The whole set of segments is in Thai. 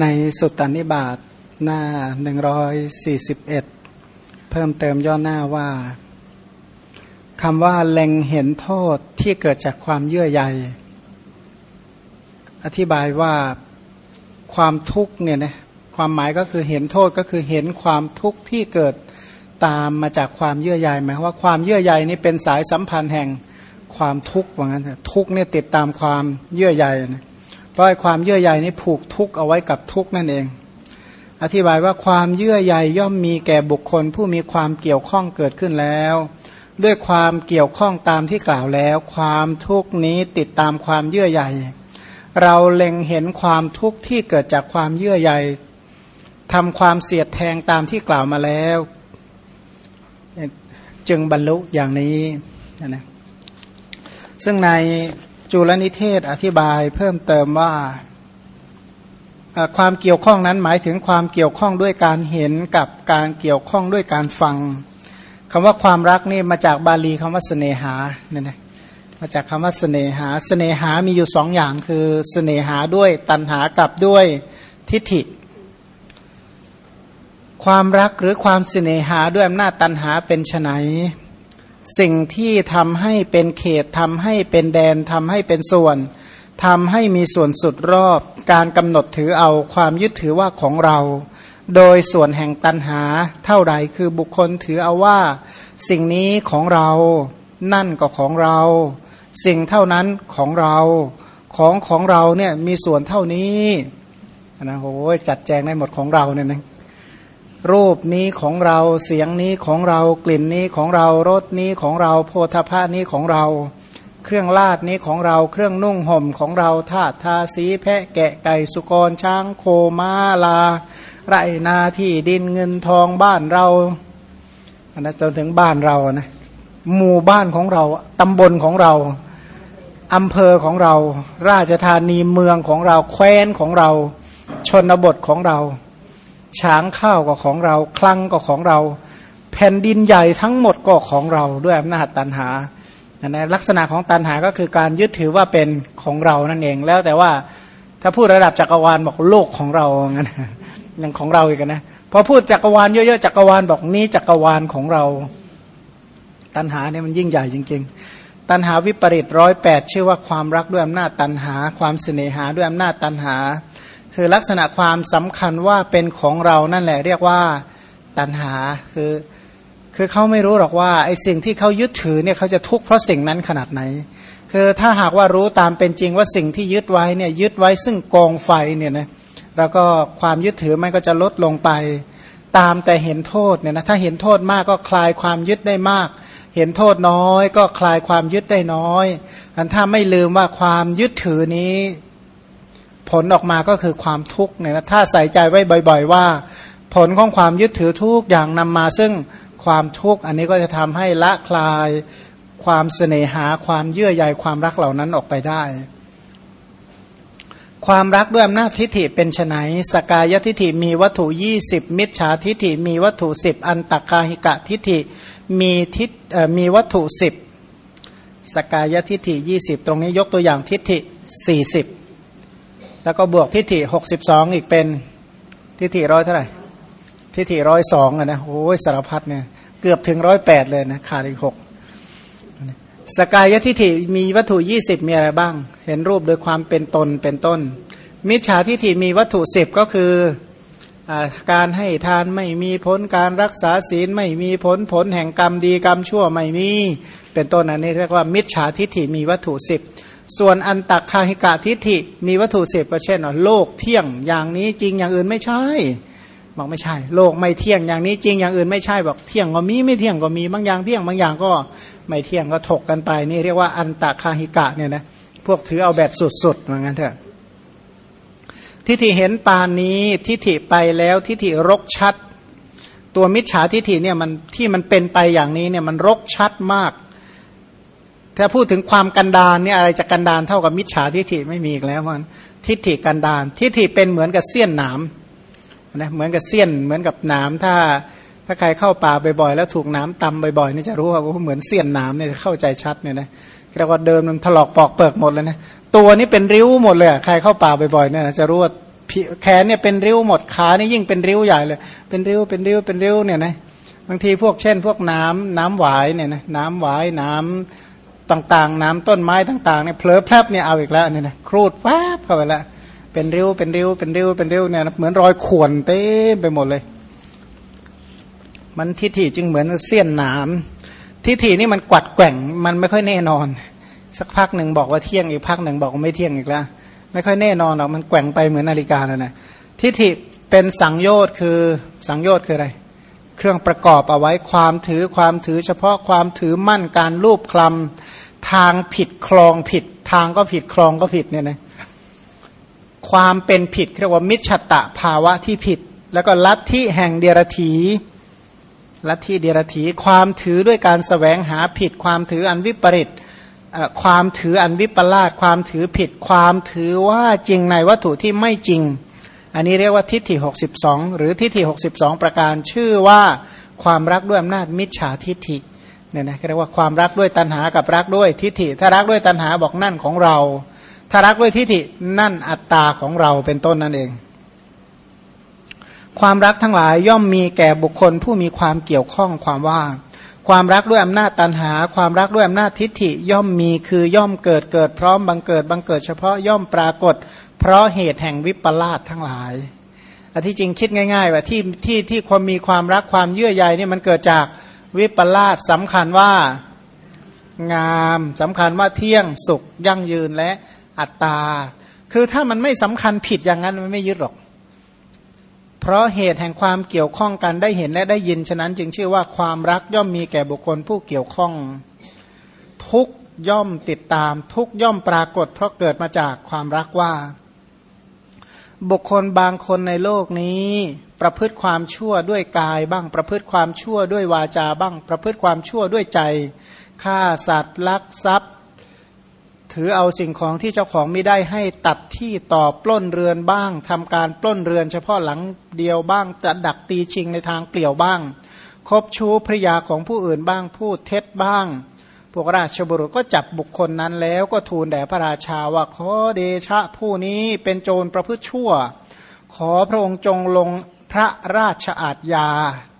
ในสุตตานิบาตหน้า 141 เพิ่มเติมย่อหน้าว่าคำว่าเล็งเห็นโทษที่เกิดจากความเยื่อใยอธิบายว่าความทุกข์เนี่ยนะความหมายก็คือเห็นโทษก็คือเห็นความทุกข์ที่เกิดตามมาจากความเยื่อใยหมายว่าความเยื่อใยนี่เป็นสายสัมพันธ์แห่งความทุกข์ว่างั้นทุกข์เนี่ยติดตามความเยื่อใยนะ เพราะความเยื่อใยนี้ผูกทุกข์เอาไว้กับทุกข์นั่นเอง อธิบายว่าความเยื่อใยย่อมมีแก่บุคคล ผู้มีความเกี่ยวข้องเกิดขึ้นแล้ว ด้วยความเกี่ยวข้องตามที่กล่าวแล้ว ความทุกข์นี้ติดตามความเยื่อใยเราเล็งเห็นความทุกข์ที่เกิดจากความเยื่อใยทำความเสียดแทงตามที่กล่าวมาแล้ว จึงบรรลุอย่างนี้นะซึ่งใน จุลนิเทศอธิบายเพิ่มเติมว่าความเกี่ยวข้องนั้นหมายถึงความเกี่ยวข้องด้วยการเห็นกับการเกี่ยวข้องด้วยการฟังคำว่าความรักนี่มาจากบาลีคำว่าเสนหาเนี่ยนะมาจากคำว่าเสนหาเสนหามีอยู่สองอย่างคือเสนหาด้วยตัณหากับด้วยทิฏฐิ ความรักหรือความเสนหาด้วยอำนาจตัณหาเป็นไฉน สิ่งที่ทำให้เป็นเขตทำให้เป็นแดนทำให้เป็นส่วนทำให้มีส่วนสุดรอบ การกำหนดถือเอาความยึดถือว่าของเรา โดยส่วนแห่งตันหาเท่าใดคือบุคคลถือเอาว่า สิ่งนี้ของเรา นั่นก็ของเรา สิ่งเท่านั้นของเรา ของของเราเนี่ยมีส่วนเท่านี้นะโอ้จัดแจงได้หมดของเราเนี่ยนะ รูปนี้ของเราเสียงนี้ของเรากลิ่นนี้ของเรารสนี้ของเรา โพธาภานี้ของเรา เครื่องลาดนี้ของเราเครื่องนุ่งห่มของเราธาตุทาสีแพะแกะไก่สุกรช้างโคม้าลา ไรนาที่ดินเงินทองบ้านเราอันนั้นจนถึงบ้านเรานะหมู่บ้านของเราตำบลของเราอำเภอของเรา ราชธานีเมืองของเราแคว้นของเรา ชนบทของเรา ช้างข้าวก็ของเรา คลังก็ของเรา แผ่นดินใหญ่ทั้งหมดก็ของเราด้วยอำนาจตันหานะลักษณะของตันหาก็คือการยึดถือว่าเป็นของเรานั่นเองแล้วแต่ว่าถ้าพูดระดับจักรวาลบอกโลกของเรางั้นอยังของเราอีกนะพอพูดจักรวาลเยอะๆจักรวาลบอกนี้จักรวาลของเรา ตันหาเนี่ยมันยิ่งใหญ่จริง ๆ ตันหาวิปริตร้อยแปดชื่อว่าความรักด้วยอำนาจตันหา ความเสน่หาด้วยอำนาจตันหา คือลักษณะความสำคัญว่าเป็นของเรานั่นแหละเรียกว่าตัณหาคือคือเขาไม่รู้หรอกว่าไอ้สิ่งที่เขายึดถือเนี่ยเขาจะทุกข์เพราะสิ่งนั้นขนาดไหน คือถ้าหากว่ารู้ตามเป็นจริงว่าสิ่งที่ยึดไว้เนี่ยยึดไว้ซึ่งกองไฟเนี่ยนะแล้วก็ความยึดถือมันก็จะลดลงไป ตามแต่เห็นโทษเนี่ยนะถ้าเห็นโทษมากก็คลายความยึดได้มาก เห็นโทษน้อย ก็คลายความยึดได้น้อยอันถ้าไม่ลืมว่าความยึดถือนี้ ผลออกมาก็คือความทุกข์เนี่ยนะถ้าใส่ใจไว้บ่อย ๆ ว่า ผลของความยึดถือทุกอย่างนำมาซึ่งความทุกข์อันนี้ก็จะทำให้ละคลายความเสน่หาความเยื่อใยความรักเหล่านั้นออกไปได้ ความรักด้วยอำนาจทิฏฐิเป็นไนสกายทิฏฐิมีวัตถุยี่สิบมิจฉาทิฏฐิมีวัตถุสิบอันตกาหิกะทิฏฐิมีทิฏมีวัตถุสิบสกายทิฏฐิยี่สิบตรงนี้ยกตัวอย่างทิฏฐิสี่สิบ แล้วก็บวกทิฏฐิหกสิบสองอีกเป็นทิฏฐิร้อยเท่าไหร่ทิฏฐิร้อยสองอะนะโอ้ยสารพัดเนี่ยเกือบถึงร้อยแปดเลยนะขาดอีกหกสกายทิฏฐิมีวัตถุยี่สิบมีอะไรบ้าง เห็นรูปโดยความเป็นตนเป็นต้น มิจฉาทิฏฐิมีวัตถุสิบก็คืออการให้ทานไม่มีผลการรักษาศีลไม่มีผลผลแห่งกรรมดีกรรมชั่วไม่มีเป็นต้นอันนี้เรียกว่ามิจฉาทิฏฐิมีวัตถุสิบ ส่วนอันตักคาหิกะทิฏฐิมีวัตถุเสพก็เช่นโลกเที่ยงอย่างนี้จริงอย่างอื่นไม่ใช่บอกไม่ใช่ โลกไม่เที่ยงอย่างนี้จริงอย่างอื่นไม่ใช่บอกเที่ยงก็มีไม่เที่ยงก็มีบางอย่างเที่ยงบางอย่างก็ไม่เที่ยงก็ถกกันไป นี่เรียกว่าอันตักคาหิกะเนี่ยนะพวกถือเอาแบบสุดๆเหมือนกันเถอะทิฏฐิเห็นปานนี้ทิฏฐิไปแล้วทิฏฐิรกชัด ตัวมิจฉาทิฏฐิเนี่ยมันที่มันเป็นไปอย่างนี้เนี่ยมันรกชัดมาก ถ้าพูดถึงความกันดานเนี่ยอะไรจะกันดานเท่ากับมิจฉาทิฏฐิไม่มีอีกแล้วมันทิฏฐิกันดานทิฏฐิเป็นเหมือนกับเสี้ยนหนามนะเหมือนกับเสี้ยนเหมือนกับหนามถ้าถ้าใครเข้าป่าบ่อยๆแล้วถูกน้ำตำบ่อยๆนี่จะรู้ว่าเหมือนเสี้ยนหนามเนี่ยเข้าใจชัดเนี่ยนะเรียกว่าเดิมมันถลอกปอกเปิกหมดเลยนะตัวนี้เป็นริ้วหมดเลยใครเข้าป่าบ่อยๆเนี่ยจะรู้ว่าแขนเนี่ยเป็นริ้วหมดขานี่ยิ่งเป็นริ้วใหญ่เลย เป็นริ้วเป็นริ้วเป็นริ้วเนี่ยนะบางทีพวกเช่น พวกน้ำน้ำหวายเนี่ยนะน้ำหวายน้ำ ต่างๆ น้ำต้นไม้ต่างๆเนี่ยเพลอแพรบเนี่ยเอาอีกแล้วเนี่ยนะครูดแวบเข้าไปแล้วเป็นริ้วเป็นริ้วเป็นริ้วเป็นริ้วเนี่ยเหมือนรอยข่วนเต็มไปหมดเลย มันทิฏฐิจึงเหมือนเสี้ยนหนามทิฏฐินี่มันกวัดแกว่งมันไม่ค่อยแน่นอน สักพักหนึ่งบอกว่าเที่ยงอีกพักหนึ่งบอกว่าไม่เที่ยงอีกแล้วไม่ค่อยแน่นอนหรอกมันแกว่งไปเหมือนนาฬิกาเลยนะทิฏฐิเป็นสังโยชน์คือสังโยชน์คืออะไร เครื่องประกอบเอาไว้ความถือความถือเฉพาะความถือมั่นการรูปคลำทางผิดคลองผิด ทางก็ผิดคลองก็ผิดเนี่ยนะความเป็นผิดเรียกว่ามิจฉตะภาวะที่ผิด แล้วก็ลัทธิแห่งเดียรถีลัทธิเดียรถีความถือด้วยการสแสวงหาผิด ความถืออันวิปริตความถืออันวิปลาสความถือผิด ความถือว่าจริงในวัตถุที่ไม่จริง อันนี้เรียกว่าทิฏฐิ62หรือทิฏฐิ62ประการชื่อว่าความรักด้วยอำนาจมิจฉาทิฏฐิเนี่ยนะเรียกว่าความรักด้วยตัณหากับรักด้วยทิฏฐิ ถ้ารักด้วยตัณหาบอกนั่นของเรา ถ้ารักด้วยทิฏฐินั่นอัตตาของเราเป็นต้นนั่นเอง ความรักทั้งหลายย่อมมีแก่บุคคลผู้มีความเกี่ยวข้องความว่า ความรักด้วยอำนาจตันหา ความรักด้วยอำนาจทิฏฐิย่อมมีคือย่อมเกิดเกิดพร้อมบังเกิดบังเกิดเฉพาะย่อมปรากฏ เพราะเหตุแห่งวิปลาสทั้งหลายอันที่จริงคิดง่ายๆว่าที่ที่ที่ความมีความรักความเยื่อใยนี่มันเกิดจากวิปลาสสำคัญว่างามสำคัญว่าเที่ยงสุขยั่งยืนและอัตตา คือถ้ามันไม่สำคัญผิดอย่างนั้นมันไม่ยึดหรอก เพราะเหตุแห่งความเกี่ยวข้องกันได้เห็นและได้ยินฉะนั้น จึงชื่อว่าความรักย่อมมีแก่บุคคลผู้เกี่ยวข้อง ทุกย่อมติดตาม ทุกย่อมปรากฏ เพราะเกิดมาจากความรักว่า บุคคลบางคนในโลกนี้ ประพฤติความชั่วด้วยกายบ้าง ประพฤติความชั่วด้วยวาจาบ้าง ประพฤติความชั่วด้วยใจฆ่าสัตว์ลักทรัพย์ ถือเอาสิ่งของที่เจ้าของไม่ได้ให้ตัดที่ต่อปล้นเรือนบ้างทำการปล้นเรือนเฉพาะหลังเดียวบ้างจะดักตีชิงในทางเปลี่ยวบ้าง คบชู้ภรยาของผู้อื่นบ้างพูดเท็จบ้าง พวกราชบุรุษก็จับบุคคลนั้นแล้วก็ทูลแด่พระราชาว่าขอเดชะผู้นี้เป็นโจรประพฤติชั่ว ขอพระองค์จงลงพระราชอาทยา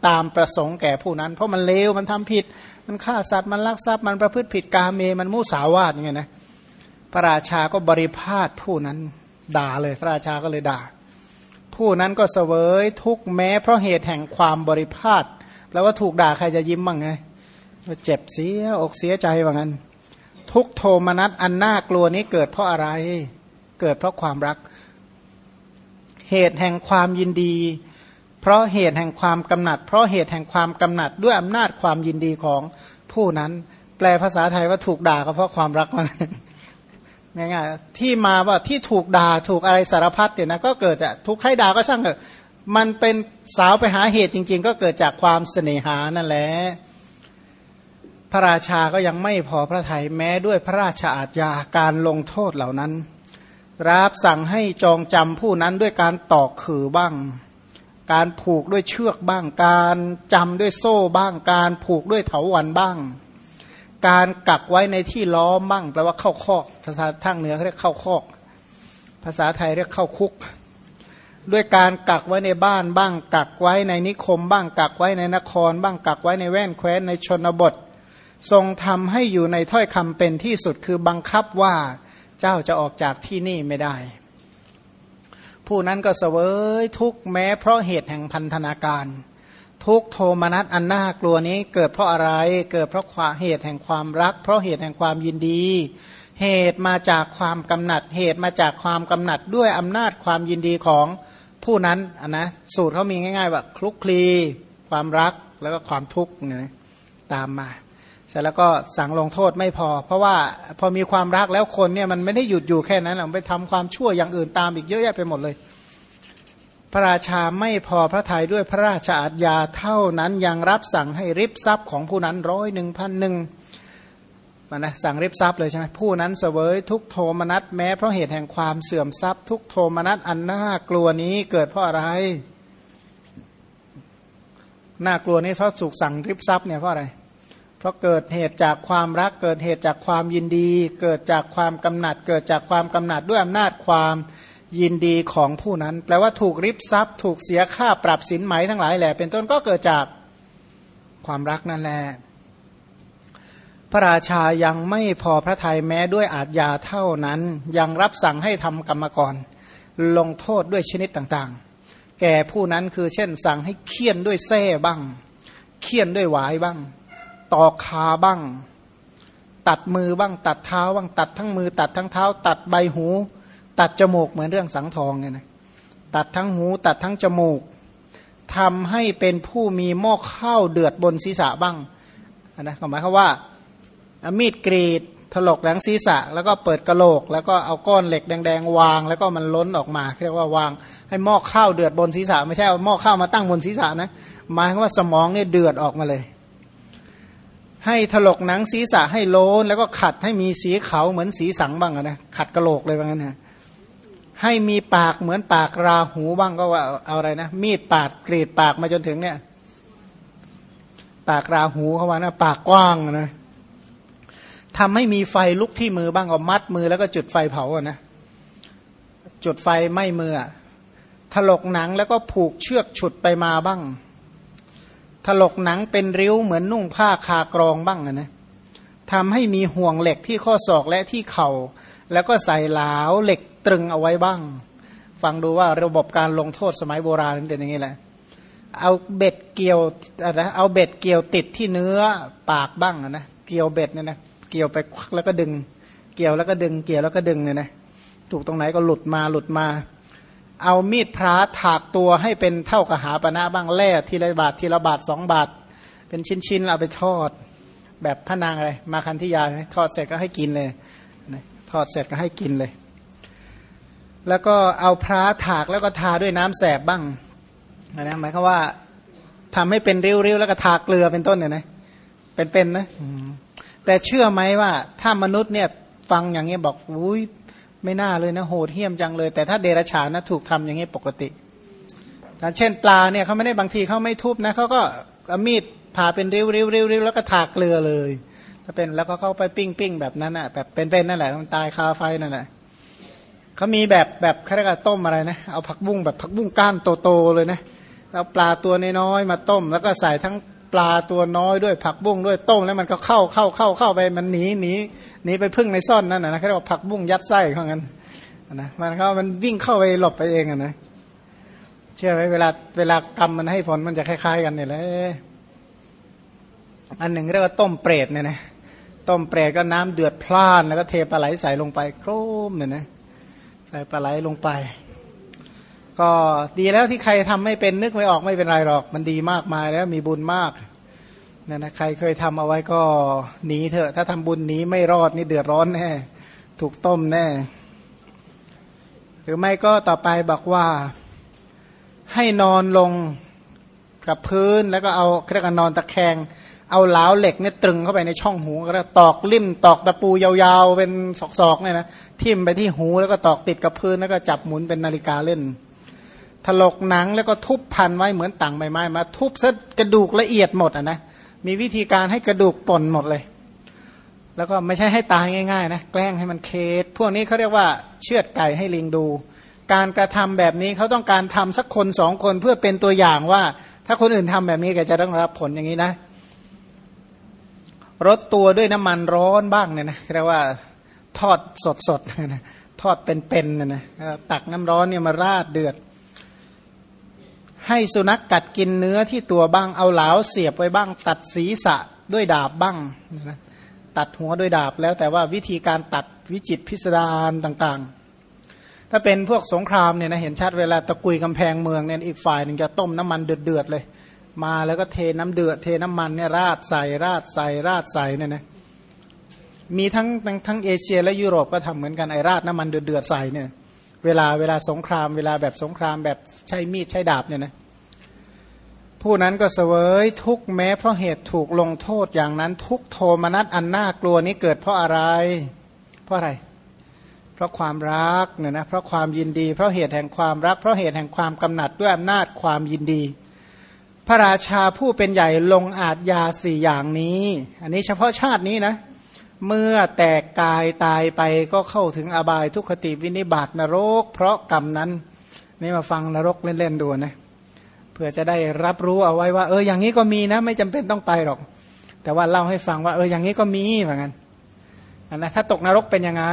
ตามประสงค์แก่ผู้นั้น เพราะมันเลวมันทำผิด มันฆ่าสัตว์มันลักทรัพย์มันประพฤติผิดกาเมมันมุสาวาทไงนะพระราชาก็บริพาทผู้นั้นด่าเลยพระราชาก็เลยด่า ผู้นั้นก็เสวยทุกแม้เพราะเหตุแห่งความบริพาทแล้วว่าถูกด่าใครจะยิ้มบ้างไง เจ็บเสียอกเสียใจว่างั้น ทุกโทมนัสอันน่ากลัวนี้เกิดเพราะอะไร เกิดเพราะความรัก เหตุแห่งความยินดี เพราะเหตุแห่งความกำหนัด เพราะเหตุแห่งความกำหนัดด้วยอำนาจความยินดีของผู้นั้น แปลภาษาไทยว่าถูกด่าก็เพราะความรักมันง่ายๆที่มาว่าที่ถูกด่าถูกอะไรสารพัดเนี่ยนะก็เกิดจากทุกใครด่าก็ช่างเถอะมันเป็นสาวไปหาเหตุจริง ๆ ก็เกิดจากความเสน่หานั่นแหละ พระราชาก็ยังไม่พอพระทัยแม้ด้วยพระราชอาญาการลงโทษเหล่านั้น รับสั่งให้จองจำผู้นั้นด้วยการตอกขือบ้าง การผูกด้วยเชือกบ้าง การจำด้วยโซ่บ้าง การผูกด้วยเถาวันบ้าง การกักไว้ในที่ล้อมบ้างแปลว่าเข้าคอกภาษาทางเหนือเขาเรียกเข้าคอก ภาษาไทยเรียกเข้าคุก ด้วยการกักไว้ในบ้านบ้าง กักไว้ในนิคมบ้าง กักไว้ในนคร บ้างกักไว้ในแว่นแคว้นในชนบท ทรงทำให้อยู่ในถ้อยคำเป็นที่สุดคือบังคับว่าเจ้าจะออกจากที่นี่ไม่ได้ ผู้นั้นก็เสวยทุกแม้เพราะเหตุแห่งพันธนาการ ทุกโทมนัสอันน่ากลัวนี้เกิดเพราะอะไรเกิดเพราะความเหตุแห่งความรัก เพราะเหตุแห่งความยินดี เหตุมาจากความกำหนัด เหตุมาจากความกำหนัดด้วยอำนาจความยินดีของผู้นั้นนนะสูตรเขามีง่าย ๆ ว่าคลุกคลี ความรักแล้วก็ความทุกข์เนี่ยตามมา เสร็จแล้วก็สั่งลงโทษไม่พอ เพราะว่าพอมีความรักแล้วคนเนี่ยมันไม่ได้หยุดอยู่แค่นั้นหรอกไปทำความชั่วอย่างอื่นตามอีกเยอะแยะไปหมดเลย พระราชาไม่พอพระทัยด้วยพระราชอาญญาเท่านั้นยังรับสั่งให้ริบทรัพย์ของผู้นั้นร้อยหนึ่งพันหนึ่งมันนะสั่งริบทรัพย์เลยใช่ไหมผู้นั้นเสวยทุกโทมนัสแม้เพราะเหตุแห่งความเสื่อมทรัพย์ ทุกโทมนัสอันน่ากลัวนี้เกิดเพราะอะไรน่ากลัวนี้เพราะสุกสั่งริบทรัพย์เนี่ยเพราะอะไรเเพราะเกิดเหตุจากความรักเกิดเหตุจากความยินดี เกิดจากความกำหนัด เกิดจากความกำหนัดด้วยอำนาจความยินดีของผู้นั้น แปลว่าถูกริบทรัพย์ ถูกเสียค่าปรับสินไหมทั้งหลายแหละเป็นต้นก็เกิดจากความรักนั่นแหละพระราชายังไม่พอพระทัยแม้ด้วยอาจยาเท่านั้น ยังรับสั่งให้ทำกรรมกร ลงโทษด้วยชนิดต่างๆ แก่ผู้นั้นคือเช่นสั่งให้เคี่ยนด้วยเส้บ้าง เคี่ยนด้วยหวายบ้าง ต่อขาบ้าง ตัดมือบ้าง ตัดเท้าบ้าง ตัดทั้งมือ ตัดทั้งเท้า ตัดใบหู ตัดจมูกเหมือนเรื่องสังทองเนี่ยนะตัดทั้งหู ตัดทั้งจมูกทำให้เป็นผู้มีหม้อข้าวเดือดบนศีรษะบ้างนะหมายความว่ามีดกรีดถลกหลังศีรษะ แล้วก็เปิดกระโหลก แล้วก็เอาก้อนเหล็กแดงๆ วาง แล้วก็มันล้นออกมาเรียกว่าวางให้หม้อข้าวเดือดบนศีรษะ ไม่ใช่เอาหม้อข้าวมาตั้งบนศีรษะนะหมายว่าสมองเนี่ยเดือดออกมาเลย ให้ถลกหนังศีรษะให้โลน แล้วก็ขัดให้มีสีขาวเหมือนสีสังบ้างนะขัดกระโหลกเลยว่างั้นนะให้มีปากเหมือนปากราหูบ้างก็ว่าเอาอะไรนะ มีดปาดกรีดปากมาจนถึงเนี่ย ปากราหูเขาว่านะปากกว้างนะทำให้มีไฟลุกที่มือบ้างก็มัดมือแล้วก็จุดไฟเผาอะนะจุดไฟไหม้มือถลกหนังแล้วก็ผูกเชือกฉุดไปมาบ้าง ถลกหนังเป็นริ้วเหมือนนุ่งผ้าคากรองบ้างนะทำให้มีห่วงเหล็กที่ข้อศอกและที่เขา่า แล้วก็ใส่หลาวเหล็กตรึงเอาไว้บ้าง ฟังดูว่าระบบการลงโทษสมัยโบราณเป็นอย่างนี้แหละ เอาเบ็ดเกี่ยวนะเอาเบ็ดเกี่ยวติดที่เนื้อปากบ้างนะเกี่ยวเบ็ดเนี่ยนะเกี่ยวไปแล้วก็ดึง เกี่ยวแล้วก็ดึง เกี่ยวแล้วก็ดึงเนี่ยนะถูกตรงไหนก็หลุดมาหลุดมา เอามีดพระถากตัวให้เป็นเท่ากับหาปณะบ้างแล่ทีละบาททีละบาทสองบาท เป็นชิ้นๆเอาไปทอด แบบพระนางอะไรมาคันทิยาทอดเสร็จก็ให้กินเลยทอดเสร็จก็ให้กินเลย แล้วก็เอาพระถากแล้วก็ทาด้วยน้ำแสบบ้างนะหมายความว่าทำให้เป็นริ้วๆแล้วก็ทาเกลือเป็นต้นเนี่ยนะเป็นๆนะแต่เชื่อไหมว่าถ้ามนุษย์เนี่ยฟังอย่างนี้บอกอุ้ย ไม่น่าเลยนะโหดเหี้ยมจังเลย แต่ถ้าเดรัจฉานนะถูกทำอย่างนี้ปกติการเช่นปลาเนี่ยเขาไม่ได้บางทีเขาไม่ทุบนะเขาก็มีดผ่าเป็นริ้วริ้วริ้วริ้วแล้วก็ถากเกลือเลย ถ้าเป็นแล้วก็เข้าไปปิ้งปิ้งแบบนั้นอะแบบเป็นๆนั่นแหละมันตายคาไฟนั่นแหละเขามีแบบแบบเขาเรียกว่าต้มอะไรนะเอาผักบุ้งแบบผักบุ้งก้านโตๆเลยนะเอาปลาตัวน้อยๆมาต้ม แล้วก็ใส่ทั้ง ลาตัวน้อยด้วยผักบุ้งด้วยต้มแล้วมันก็เข้าเข้าเข้าเข้าไปมันหนีหนีหนีไปพึ่งในซ่อนนั่นนะเขาเรียกว่าผักบุ้งยัดไส้เขางั้นนะมันเขามันวิ่งเข้าไปหลบไปเองนะเชื่อไหมเวลาเวลากรรมมันให้ผลมันจะคล้าย ๆ กันเนี่ยแหละอันหนึ่งเรียกว่าต้มเปรตเนี่ยนะต้มเปรตก็น้ำเดือดพล่านแล้วก็เทปลาไหลใส่ลงไปโครมเนี่ยนะใส่ปลาไหลลงไป ก็ดีแล้วที่ใครทำไม่เป็นนึกไม่ออกไม่เป็นไรหรอก มันดีมากมายแล้วมีบุญมากนี่ยนะใครเคยทำเอาไว้ก็หนีเถอะ ถ้าทำบุญหนีไม่รอดนี่เดือดร้อนแน่ถูกต้มแน่ หรือไม่ก็ต่อไปบอกว่า ให้นอนลงกับพื้นแล้วก็เอาเครื่องนอนตะแคง เอาเหลาเหล็กเนี่ยตรึงเข้าไปในช่องหูก็ตอกลิ่มตอกตะปูยาวๆเป็นศอกๆเนี่ยนะทิ่มไปที่หูแล้วก็ตอกติดกับพื้นแล้วก็จับหมุนเป็นนาฬิกาเล่น ถลกหนังแล้วก็ทุบพันไว้เหมือนต่างใบไม้มา ทุบซะกระดูกละเอียดหมดอะนะมีวิธีการให้กระดูกป่นหมดเลย แล้วก็ไม่ใช่ให้ตายง่ายๆนะแกล้งให้มันเคสพวกนี้เขาเรียกว่าเชือดไก่ให้ลิงดู การกระทำแบบนี้เขาต้องการทำสักคนสองคนเพื่อเป็นตัวอย่างว่า ถ้าคนอื่นทำแบบนี้แกจะต้องรับผลอย่างนี้นะรดตัวด้วยน้ำมันร้อนบ้างเนี่ยนะเรียกว่าทอดสดสดนะทอดเป็นๆนะนะตักน้ำร้อนเนี่ยมาราดเดือด ให้สุนัขกกัดกินเนื้อที่ตัวบ้างเอาเหลาเสียบไว้บ้าง ตัดศีรษะด้วยดาบบ้างนะตัดหัวด้วยดาบแล้วแต่ว่าวิธีการตัดวิจิตพิสดารต่างๆ ถ้าเป็นพวกสงครามเนี่ยนะเห็นชัดเวลาตะกุยกำแพงเมืองเนี่ยอีกฝ่ายหนึ่งจะต้มน้ำมันเดือดๆเลย มาแล้วก็เทน้ำเดือดเทน้ำมันเนี่ยราดใส่ราดใส่ราดใส่เนี่ยนะมีทั้งทั้งทั้งเอเชียและยุโรปก็ทำเหมือนกันไอราดน้ำมันเดือดเดือดใส่เนี่ยเวลาเวลาสงครามเวลาแบบสงครามแบบ ใช้มีดใช้ดาบเนี่ยนะผู้นั้นก็เสวยทุกแม้เพราะเหตุถูกลงโทษอย่างนั้นทุกโทมนัสอันน่ากลัวนี้เกิดเพราะอะไร เพราะอะไร เพราะความรักเนี่ยนะเพราะความยินดี เพราะเหตุแห่งความรัก เพราะเหตุแห่งความกำหนัดด้วยอำนาจความยินดี พระราชาผู้เป็นใหญ่ลงอาจยาสี่อย่างนี้ อันนี้เฉพาะชาตินี้นะ เมื่อแตกกายตายไปก็เข้าถึงอบายทุกขติวินิบาตนรก เพราะกรรมนั้น นี่มาฟังนรกเล่นๆดูนะเพื่อจะได้รับรู้เอาไว้ว่า เอออย่างนี้ก็มีนะ ไม่จำเป็นต้องไปหรอก แต่ว่าเล่าให้ฟังว่า เอออย่างนี้ก็มีเหมือนกันนะถ้าตกนรกเป็นยังไง